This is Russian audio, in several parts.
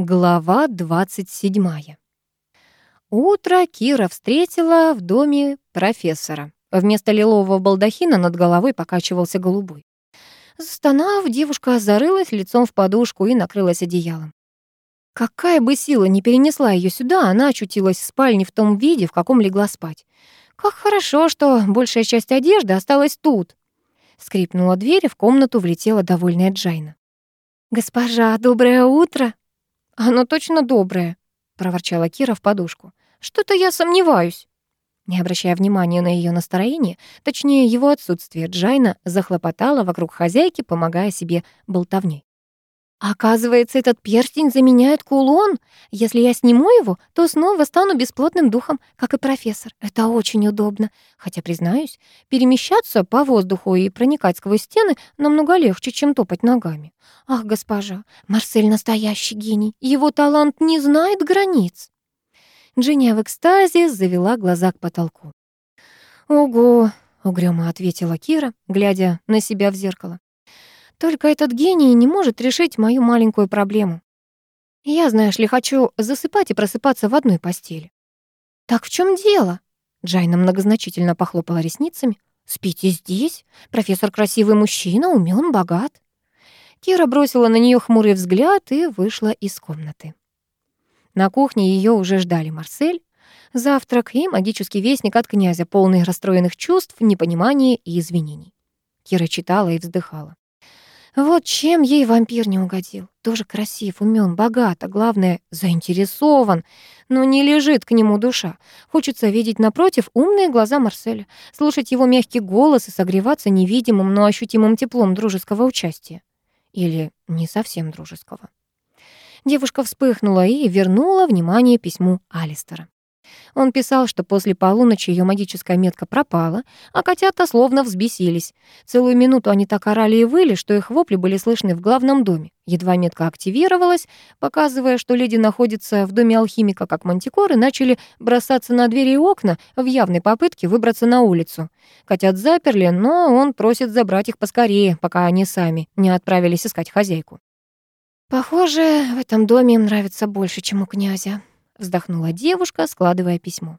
Глава 27. Утро Кира встретила в доме профессора. Вместо лилового балдахина над головой покачивался голубой. Застонав, девушка зарылась лицом в подушку и накрылась одеялом. Какая бы сила ни перенесла ее сюда, она очутилась в спальне в том виде, в каком легла спать. Как хорошо, что большая часть одежды осталась тут. Скрипнула дверь, и в комнату влетела довольная Джайна. «Госпожа, доброе утро!» «Оно точно доброе», — проворчала Кира в подушку. «Что-то я сомневаюсь». Не обращая внимания на ее настроение, точнее его отсутствие, Джайна захлопотала вокруг хозяйки, помогая себе болтовней. Оказывается, этот перстень заменяет кулон. Если я сниму его, то снова стану бесплотным духом, как и профессор. Это очень удобно. Хотя, признаюсь, перемещаться по воздуху и проникать сквозь стены намного легче, чем топать ногами. Ах, госпожа, Марсель настоящий гений. Его талант не знает границ. Джинния в экстазе завела глаза к потолку. «Ого!» — угрюмо ответила Кира, глядя на себя в зеркало. Только этот гений не может решить мою маленькую проблему. Я, знаешь ли, хочу засыпать и просыпаться в одной постели. Так в чем дело? Джайна многозначительно похлопала ресницами. Спите здесь. Профессор красивый мужчина, умен, богат. Кира бросила на нее хмурый взгляд и вышла из комнаты. На кухне ее уже ждали Марсель, завтрак и магический вестник от князя, полный расстроенных чувств, непонимания и извинений. Кира читала и вздыхала. Вот чем ей вампир не угодил. Тоже красив, умен, богат, а главное, заинтересован. Но не лежит к нему душа. Хочется видеть напротив умные глаза Марселя, слушать его мягкий голос и согреваться невидимым, но ощутимым теплом дружеского участия. Или не совсем дружеского. Девушка вспыхнула и вернула внимание письму Алистера. Он писал, что после полуночи ее магическая метка пропала, а котята словно взбесились. Целую минуту они так орали и выли, что их вопли были слышны в главном доме. Едва метка активировалась, показывая, что леди находится в доме алхимика, как мантикоры, начали бросаться на двери и окна в явной попытке выбраться на улицу. Котят заперли, но он просит забрать их поскорее, пока они сами не отправились искать хозяйку. «Похоже, в этом доме им нравится больше, чем у князя», вздохнула девушка, складывая письмо.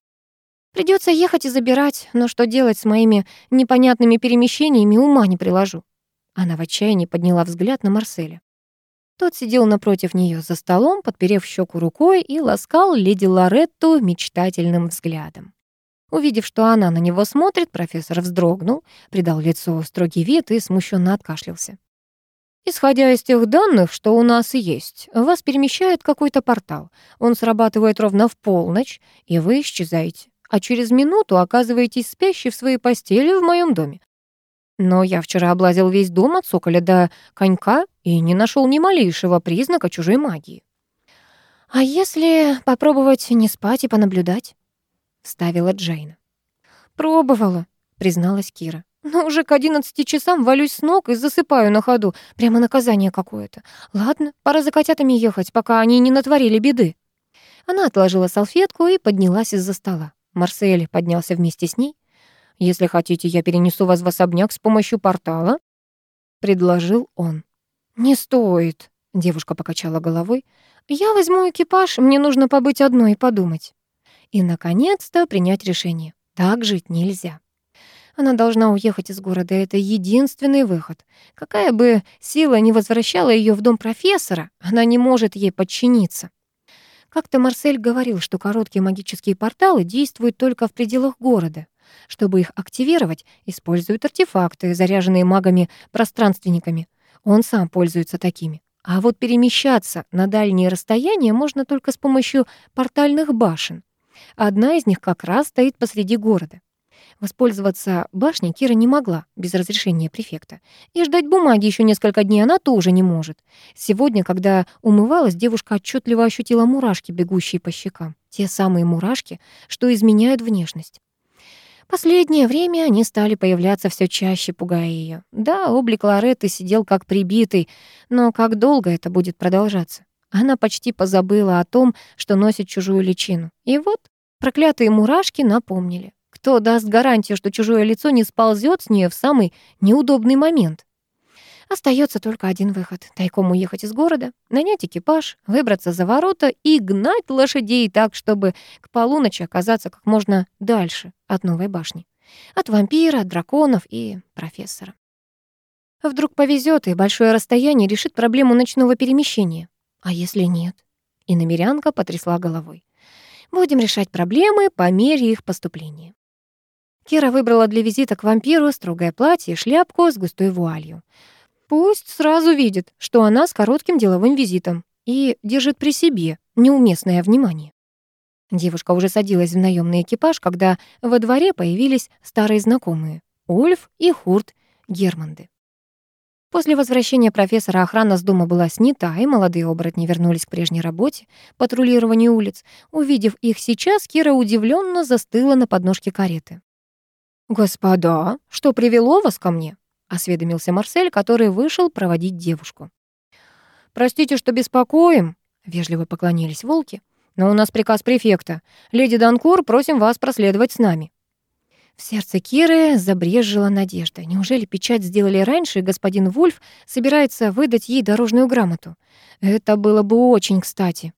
Придется ехать и забирать, но что делать с моими непонятными перемещениями, ума не приложу. Она в отчаянии подняла взгляд на Марселя. Тот сидел напротив нее за столом, подперев щеку рукой и ласкал леди Лоретту мечтательным взглядом. Увидев, что она на него смотрит, профессор вздрогнул, придал лицу строгий вид и смущенно откашлялся. Исходя из тех данных, что у нас есть, вас перемещает какой-то портал. Он срабатывает ровно в полночь, и вы исчезаете. А через минуту оказываетесь спящей в своей постели в моем доме. Но я вчера облазил весь дом от соколя до конька и не нашел ни малейшего признака чужой магии. «А если попробовать не спать и понаблюдать?» — вставила Джейна. «Пробовала», — призналась Кира. Но уже к одиннадцати часам валюсь с ног и засыпаю на ходу. Прямо наказание какое-то. Ладно, пора за котятами ехать, пока они не натворили беды. Она отложила салфетку и поднялась из-за стола. Марсель поднялся вместе с ней. «Если хотите, я перенесу вас в особняк с помощью портала», — предложил он. «Не стоит», — девушка покачала головой. «Я возьму экипаж, мне нужно побыть одной и подумать». И, наконец-то, принять решение. Так жить нельзя. Она должна уехать из города, это единственный выход. Какая бы сила ни возвращала ее в дом профессора, она не может ей подчиниться. Как-то Марсель говорил, что короткие магические порталы действуют только в пределах города. Чтобы их активировать, используют артефакты, заряженные магами-пространственниками. Он сам пользуется такими. А вот перемещаться на дальние расстояния можно только с помощью портальных башен. Одна из них как раз стоит посреди города. Воспользоваться башней Кира не могла без разрешения префекта. И ждать бумаги еще несколько дней она тоже не может. Сегодня, когда умывалась, девушка отчетливо ощутила мурашки, бегущие по щекам. Те самые мурашки, что изменяют внешность. Последнее время они стали появляться все чаще, пугая ее. Да, облик Лоретты сидел как прибитый, но как долго это будет продолжаться? Она почти позабыла о том, что носит чужую личину. И вот проклятые мурашки напомнили. Кто даст гарантию, что чужое лицо не сползет с нее в самый неудобный момент? Остается только один выход — тайком уехать из города, нанять экипаж, выбраться за ворота и гнать лошадей так, чтобы к полуночи оказаться как можно дальше от новой башни. От вампира, от драконов и профессора. Вдруг повезет и большое расстояние решит проблему ночного перемещения. А если нет? И намерянка потрясла головой. Будем решать проблемы по мере их поступления. Кира выбрала для визита к вампиру строгое платье и шляпку с густой вуалью. Пусть сразу видит, что она с коротким деловым визитом и держит при себе неуместное внимание. Девушка уже садилась в наемный экипаж, когда во дворе появились старые знакомые — Ульф и Хурт Германды. После возвращения профессора охрана с дома была снята, и молодые оборотни вернулись к прежней работе — патрулированию улиц. Увидев их сейчас, Кира удивленно застыла на подножке кареты. «Господа, что привело вас ко мне?» — осведомился Марсель, который вышел проводить девушку. «Простите, что беспокоим», — вежливо поклонились волки, «но у нас приказ префекта. Леди Данкур, просим вас проследовать с нами». В сердце Киры забрежила надежда. Неужели печать сделали раньше, и господин Вульф собирается выдать ей дорожную грамоту? Это было бы очень кстати.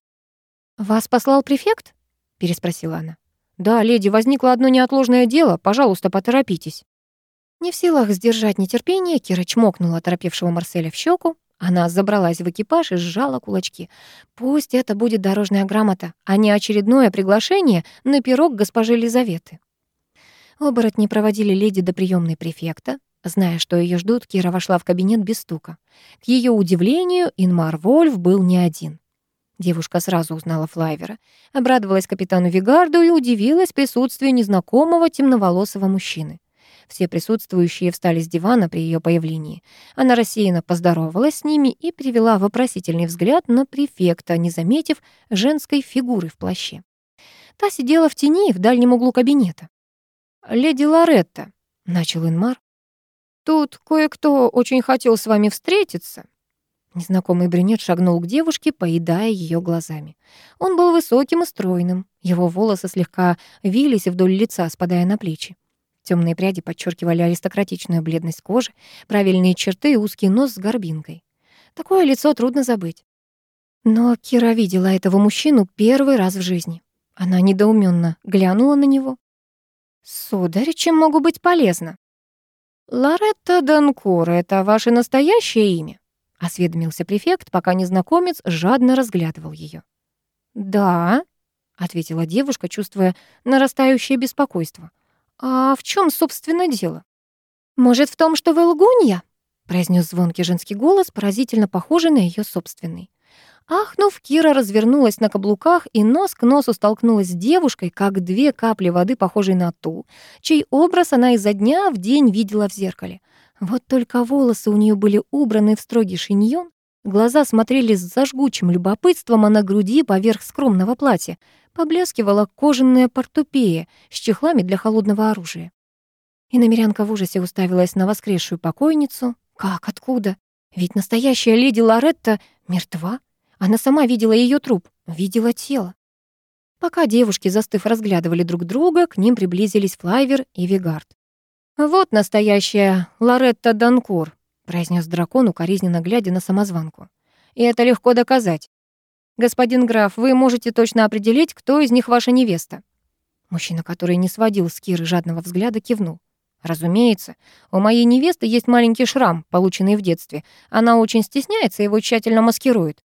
«Вас послал префект?» — переспросила она. «Да, леди, возникло одно неотложное дело. Пожалуйста, поторопитесь». Не в силах сдержать нетерпение, Кира чмокнула оторопевшего Марселя в щеку. Она забралась в экипаж и сжала кулачки. Пусть это будет дорожная грамота, а не очередное приглашение на пирог госпожи Елизаветы. Оборотни проводили леди до приемной префекта. Зная, что ее ждут, Кира вошла в кабинет без стука. К ее удивлению, Инмар Вольф был не один. Девушка сразу узнала Флайвера, обрадовалась капитану Вигарду и удивилась присутствию незнакомого темноволосого мужчины. Все присутствующие встали с дивана при ее появлении. Она рассеянно поздоровалась с ними и перевела вопросительный взгляд на префекта, не заметив женской фигуры в плаще. Та сидела в тени в дальнем углу кабинета. «Леди Лоретта», — начал Инмар, — «тут кое-кто очень хотел с вами встретиться». Незнакомый брюнет шагнул к девушке, поедая ее глазами. Он был высоким и стройным. Его волосы слегка вились вдоль лица, спадая на плечи. Темные пряди подчеркивали аристократичную бледность кожи, правильные черты и узкий нос с горбинкой. Такое лицо трудно забыть. Но Кира видела этого мужчину первый раз в жизни. Она недоуменно глянула на него. «Сударь, чем могу быть полезна?» «Лоретта Данкур — это ваше настоящее имя?» — осведомился префект, пока незнакомец жадно разглядывал ее. «Да», — ответила девушка, чувствуя нарастающее беспокойство. «А в чем, собственно, дело?» «Может, в том, что вы лгунья?» — произнес звонкий женский голос, поразительно похожий на ее собственный. Ахнув, Кира развернулась на каблуках и нос к носу столкнулась с девушкой, как две капли воды, похожей на ту, чей образ она изо дня в день видела в зеркале. Вот только волосы у нее были убраны в строгий шиньон, глаза смотрели с зажгучим любопытством, а на груди поверх скромного платья поблескивала кожаная портупея с чехлами для холодного оружия. И намерянка в ужасе уставилась на воскресшую покойницу. Как, откуда? Ведь настоящая леди Лоретта мертва. Она сама видела ее труп, видела тело. Пока девушки, застыв, разглядывали друг друга, к ним приблизились Флайвер и Вигард. «Вот настоящая Лоретта Данкур», — произнес дракон, укоризненно глядя на самозванку. «И это легко доказать. Господин граф, вы можете точно определить, кто из них ваша невеста». Мужчина, который не сводил с Киры жадного взгляда, кивнул. «Разумеется. У моей невесты есть маленький шрам, полученный в детстве. Она очень стесняется и его тщательно маскирует.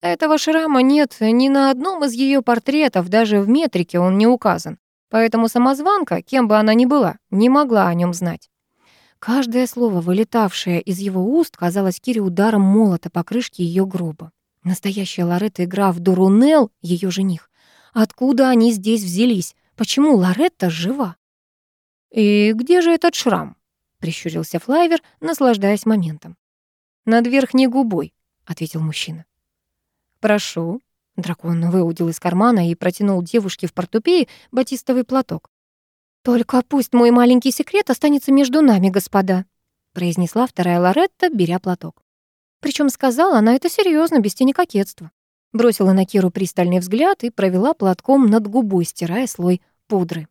Этого шрама нет ни на одном из ее портретов, даже в метрике он не указан. Поэтому самозванка, кем бы она ни была, не могла о нем знать. Каждое слово, вылетавшее из его уст, казалось Кире ударом молота по крышке ее гроба. Настоящая Лоретта и граф Дурунел, ее жених. Откуда они здесь взялись? Почему Лоретта жива? «И где же этот шрам?» — прищурился Флайвер, наслаждаясь моментом. «Над верхней губой», — ответил мужчина. «Прошу», Дракон выудил из кармана и протянул девушке в портупее батистовый платок. «Только пусть мой маленький секрет останется между нами, господа», произнесла вторая Лоретта, беря платок. Причем сказала она это серьезно, без тени кокетства. Бросила на Киру пристальный взгляд и провела платком над губой, стирая слой пудры.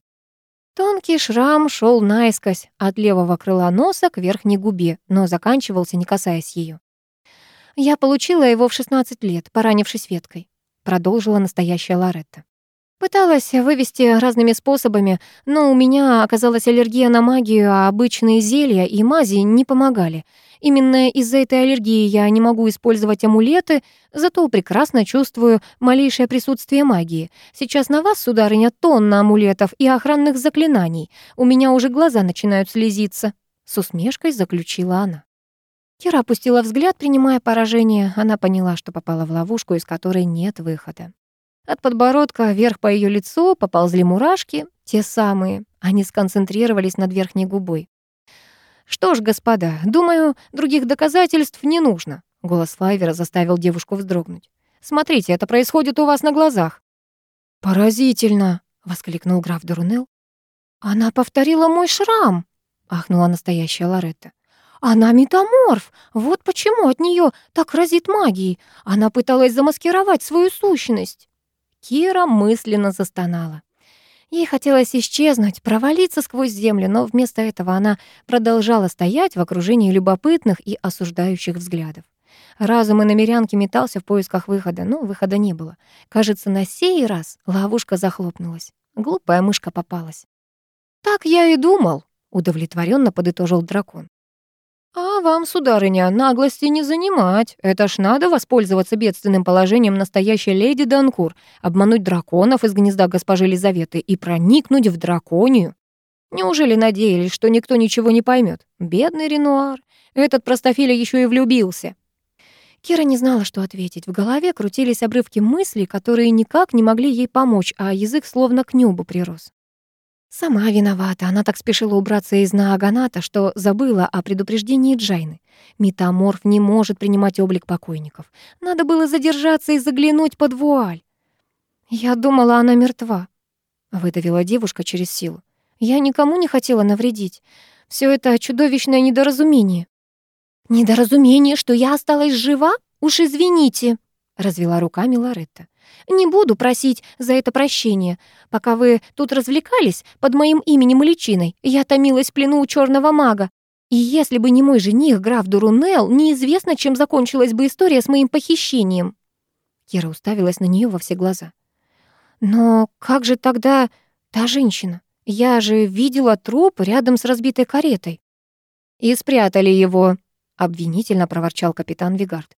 Тонкий шрам шел наискось от левого крыла носа к верхней губе, но заканчивался, не касаясь ее. «Я получила его в 16 лет, поранившись веткой», — продолжила настоящая Лоретта. Пыталась вывести разными способами, но у меня оказалась аллергия на магию, а обычные зелья и мази не помогали. Именно из-за этой аллергии я не могу использовать амулеты, зато прекрасно чувствую малейшее присутствие магии. Сейчас на вас, сударыня, тонна амулетов и охранных заклинаний. У меня уже глаза начинают слезиться. С усмешкой заключила она. Кира опустила взгляд, принимая поражение. Она поняла, что попала в ловушку, из которой нет выхода. От подбородка вверх по ее лицу поползли мурашки, те самые. Они сконцентрировались над верхней губой. «Что ж, господа, думаю, других доказательств не нужно», — голос Флайвера заставил девушку вздрогнуть. «Смотрите, это происходит у вас на глазах». «Поразительно!» — воскликнул граф Дурунел. «Она повторила мой шрам!» — ахнула настоящая Лоретта. Она метаморф. Вот почему от нее так разит магией. Она пыталась замаскировать свою сущность. Кира мысленно застонала. Ей хотелось исчезнуть, провалиться сквозь землю, но вместо этого она продолжала стоять в окружении любопытных и осуждающих взглядов. Разум иномерянки метался в поисках выхода, но выхода не было. Кажется, на сей раз ловушка захлопнулась. Глупая мышка попалась. «Так я и думал», — удовлетворенно подытожил дракон. «А вам, сударыня, наглости не занимать. Это ж надо воспользоваться бедственным положением настоящей леди Данкур, обмануть драконов из гнезда госпожи Лизаветы и проникнуть в драконию. Неужели надеялись, что никто ничего не поймет? Бедный Ренуар. Этот простофиля еще и влюбился». Кира не знала, что ответить. В голове крутились обрывки мыслей, которые никак не могли ей помочь, а язык словно к небу прирос. Сама виновата, она так спешила убраться из Нааганата, что забыла о предупреждении Джайны. Метаморф не может принимать облик покойников. Надо было задержаться и заглянуть под вуаль. «Я думала, она мертва», — выдавила девушка через силу. «Я никому не хотела навредить. Все это чудовищное недоразумение». «Недоразумение, что я осталась жива? Уж извините», — развела руками Лоретта. Не буду просить за это прощения. Пока вы тут развлекались под моим именем и личиной, я томилась в плену у черного мага. И если бы не мой жених, граф Дурунел, неизвестно, чем закончилась бы история с моим похищением». Кира уставилась на нее во все глаза. «Но как же тогда та женщина? Я же видела труп рядом с разбитой каретой». «И спрятали его», — обвинительно проворчал капитан Вигард.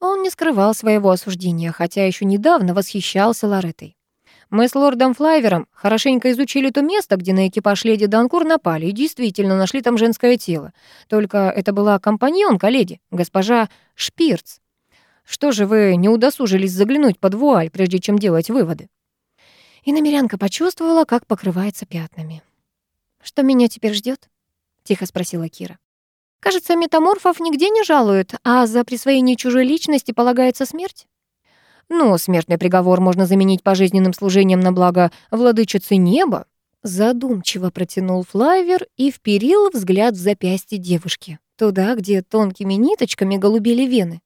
Он не скрывал своего осуждения, хотя еще недавно восхищался Лореттой. Мы с лордом Флайвером хорошенько изучили то место, где на экипаж леди Данкур напали, и действительно нашли там женское тело. Только это была компаньонка леди, госпожа Шпирц. Что же вы не удосужились заглянуть под вуаль, прежде чем делать выводы? И намерянка почувствовала, как покрывается пятнами. «Что меня теперь ждет? тихо спросила Кира. Кажется, метаморфов нигде не жалуют, а за присвоение чужой личности полагается смерть. Ну, смертный приговор можно заменить пожизненным служением на благо владычицы неба. Задумчиво протянул Флайвер и вперил взгляд в запястье девушки, туда, где тонкими ниточками голубели вены.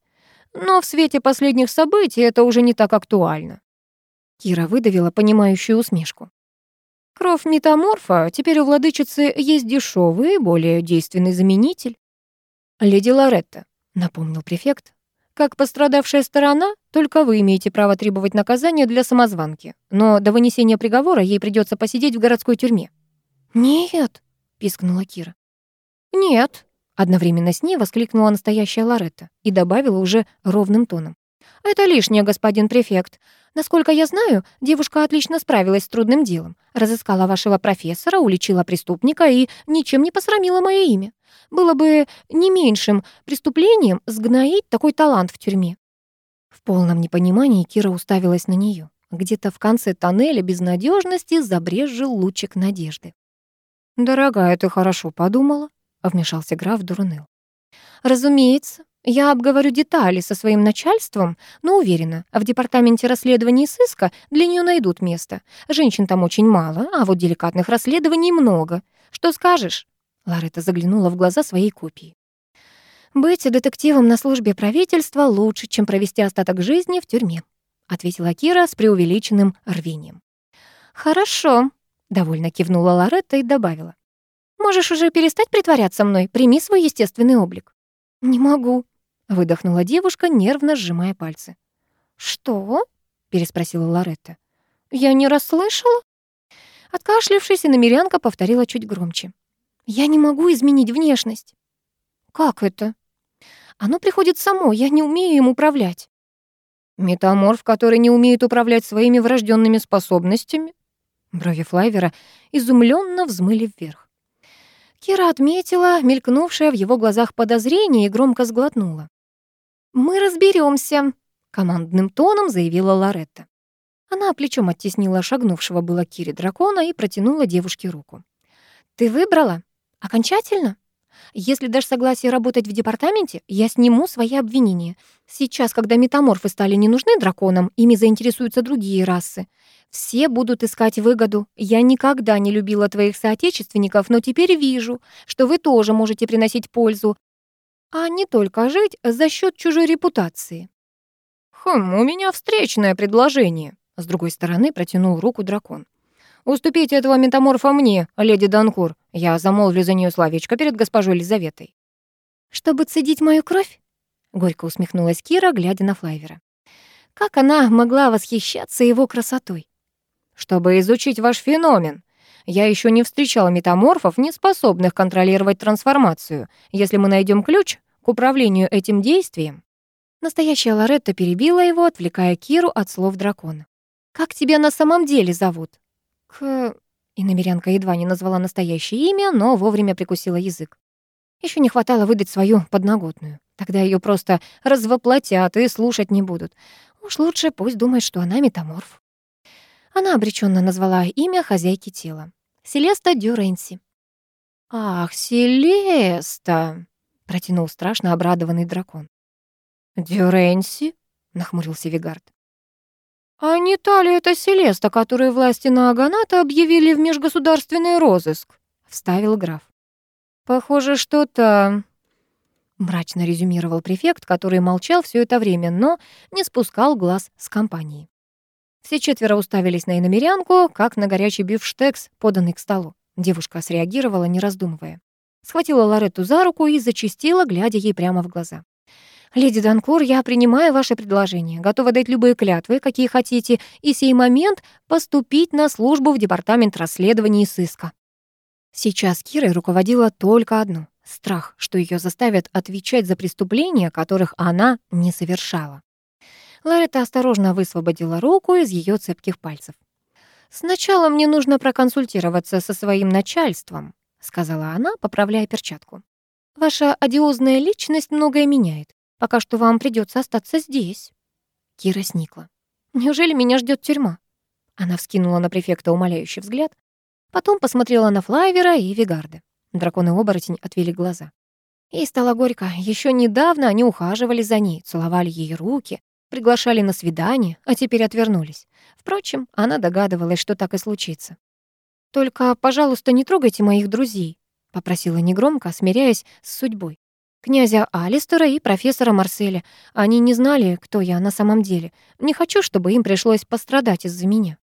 Но в свете последних событий это уже не так актуально. Кира выдавила понимающую усмешку. Кровь метаморфа теперь у владычицы есть дешевый, более действенный заменитель. «Леди Лоретта», — напомнил префект, «как пострадавшая сторона, только вы имеете право требовать наказания для самозванки, но до вынесения приговора ей придется посидеть в городской тюрьме». «Нет», — пискнула Кира. «Нет», — одновременно с ней воскликнула настоящая Лоретта и добавила уже ровным тоном. «Это лишнее, господин префект. Насколько я знаю, девушка отлично справилась с трудным делом. Разыскала вашего профессора, уличила преступника и ничем не посрамила мое имя. Было бы не меньшим преступлением сгноить такой талант в тюрьме». В полном непонимании Кира уставилась на нее. Где-то в конце тоннеля безнадежности забрезжил лучик надежды. «Дорогая, ты хорошо подумала», — вмешался граф Дурнел. «Разумеется, я обговорю детали со своим начальством, но уверена, в департаменте расследований и сыска для нее найдут место. Женщин там очень мало, а вот деликатных расследований много. Что скажешь?» Ларета заглянула в глаза своей копии. «Быть детективом на службе правительства лучше, чем провести остаток жизни в тюрьме», ответила Кира с преувеличенным рвением. «Хорошо», Довольно кивнула Лоретта и добавила. «Можешь уже перестать притворяться мной, прими свой естественный облик». «Не могу», — выдохнула девушка, нервно сжимая пальцы. «Что?» — переспросила Лоретта. «Я не расслышала?» Откашлившись, иномерянка повторила чуть громче. «Я не могу изменить внешность». «Как это?» «Оно приходит само, я не умею им управлять». «Метаморф, который не умеет управлять своими врожденными способностями?» Брови Флайвера изумленно взмыли вверх. Кира отметила мелькнувшее в его глазах подозрение и громко сглотнула. «Мы разберемся, командным тоном заявила Лоретта. Она плечом оттеснила шагнувшего было Кире дракона и протянула девушке руку. «Ты выбрала? Окончательно? Если дашь согласие работать в департаменте, я сниму свои обвинения. Сейчас, когда метаморфы стали не нужны драконам, ими заинтересуются другие расы. Все будут искать выгоду. Я никогда не любила твоих соотечественников, но теперь вижу, что вы тоже можете приносить пользу, а не только жить за счет чужой репутации. «Хм, у меня встречное предложение», — с другой стороны протянул руку дракон. «Уступите этого метаморфа мне, леди Данкур. Я замолвлю за нее словечко перед госпожой Елизаветой». «Чтобы цедить мою кровь?» — горько усмехнулась Кира, глядя на Флайвера. Как она могла восхищаться его красотой? «Чтобы изучить ваш феномен. Я еще не встречала метаморфов, не способных контролировать трансформацию. Если мы найдем ключ к управлению этим действием, Настоящая Лоретта перебила его, отвлекая Киру от слов дракона. «Как тебя на самом деле зовут?» «К...» И едва не назвала настоящее имя, но вовремя прикусила язык. Еще не хватало выдать свою подноготную. Тогда ее просто развоплотят и слушать не будут. Уж лучше пусть думает, что она метаморф. Она обреченно назвала имя хозяйки тела. Селеста Дюренси. «Ах, Селеста!» — протянул страшно обрадованный дракон. «Дюренси?» — нахмурился Вигард. «А не та ли это Селеста, которую власти на Аганата объявили в межгосударственный розыск?» — вставил граф. «Похоже, что-то...» — мрачно резюмировал префект, который молчал все это время, но не спускал глаз с компании. Все четверо уставились на иномерянку, как на горячий бифштекс, поданный к столу. Девушка среагировала, не раздумывая. Схватила Лоретту за руку и зачастила, глядя ей прямо в глаза. «Леди Данкур, я принимаю ваше предложение, готова дать любые клятвы, какие хотите, и сей момент поступить на службу в департамент расследований и сыска». Сейчас Кирой руководила только одно — страх, что ее заставят отвечать за преступления, которых она не совершала. Лоретта осторожно высвободила руку из ее цепких пальцев. «Сначала мне нужно проконсультироваться со своим начальством», — сказала она, поправляя перчатку. «Ваша одиозная личность многое меняет. Пока что вам придется остаться здесь». Кира сникла. «Неужели меня ждет тюрьма?» Она вскинула на префекта умоляющий взгляд, потом посмотрела на Флайвера и Вигарда. Дракон и оборотень отвели глаза. Ей стало горько. Еще недавно они ухаживали за ней, целовали ей руки, приглашали на свидание, а теперь отвернулись. Впрочем, она догадывалась, что так и случится. «Только, пожалуйста, не трогайте моих друзей», — попросила негромко, смиряясь с судьбой князя Алистера и профессора Марселя. Они не знали, кто я на самом деле. Не хочу, чтобы им пришлось пострадать из-за меня.